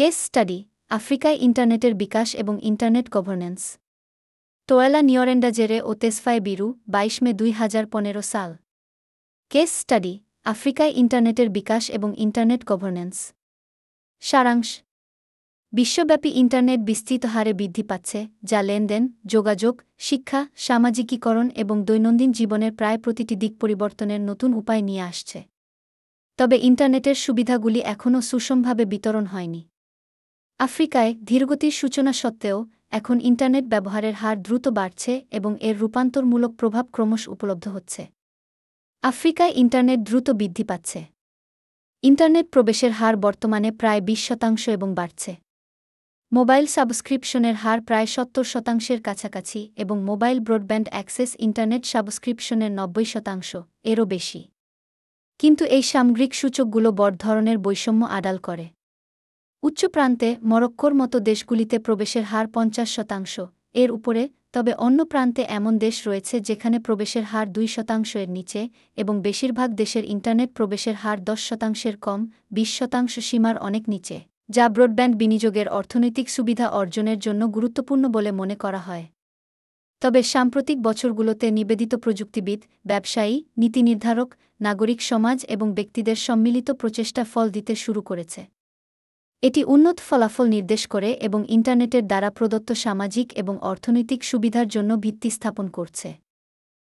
Case study, আফ্রিকায় ইন্টারনেটের বিকাশ এবং ইন্টারনেট গভর্নেন্স। তোয়ালা নিয়রেন্ডাজেরে ও তেসফায় বিরু, বাইশ মে দুই হাজার পনেরো সাল। কেস স্টাডি, আফ্রিকায় ইন্টারনেটের বিকাশ এবং ইন্টারনেট গভর্নেন্স। সারাংশ। বিশ্বব্যাপী ইন্টারনেট বিস্তৃত হারে বৃদ্ধি পাচ্ছে, যা লেনদেন, যোগাযোগ, শিক্ষা, সামাজিকীকরণ এবং দৈনন্দিন জীবনের প্রায় প্রতিটি দিক পরিবর্তনের নতুন উপায় নিয়ে আসছে। তবে ইন্টারনেটের সুবিধাগুলি এখনও সুষমভাবে বিতরণ হয়নি। আফ্রিকায় ধীরগতির সূচনা সত্ত্বেও এখন ইন্টারনেট ব্যবহারের হার দ্রুত বাড়ছে এবং এর রূপান্তরমূলক প্রভাব ক্রমশ উপলব্ধ হচ্ছে। আফ্রিকায় ইন্টারনেট দ্রুত বৃদ্ধি পাচ্ছে। ইন্টারনেট প্রবেশের হার বর্তমানে প্রায় বিশ শতাংশ এবং বাড়ছে। মোবাইল সাবস্ক্রিপশনের হার প্রায় সত্তর শতাংশের কাছাকাছি এবং মোবাইল ব্রডব্যান্ড অ্যাক্সেস ইন্টারনেট সাবস্ক্রিপশনের নব্বই শতাংশ, এরও বেশি। কিন্তু এই সামগ্রিক সূচকগুলো বড় ধরনের বৈষম্য আড়াল করে। উচ্চ প্রান্তে মরক্কোর মতো দেশগুলিতে প্রবেশের হার পঞ্চাশ শতাংশ। এর উপরে, তবে অন্য প্রান্তে এমন দেশ রয়েছে যেখানে প্রবেশের হার দুই শতাংশ এর নিচে এবং বেশিরভাগ দেশের ইন্টারনেট প্রবেশের হার দশ শতাংশের কম, বিশ শতাংশ সীমার অনেক নিচে, যা ব্রডব্যান্ড বিনিয়োগের অর্থনৈতিক সুবিধা অর্জনের জন্য গুরুত্বপূর্ণ বলে মনে করা হয়। তবে সাম্প্রতিক বছরগুলোতে নিবেদিত প্রযুক্তিবিদ, ব্যবসায়ী, নীতি নির্ধারক, নাগরিক সমাজ এবং ব্যক্তিদের সম্মিলিত প্রচেষ্টা ফল দিতে শুরু করেছে। এটি উন্নত ফলাফল নির্দেশ করে এবং ইন্টারনেটের দ্বারা প্রদত্ত সামাজিক এবং অর্থনৈতিক সুবিধার জন্য ভিত্তি স্থাপন করছে।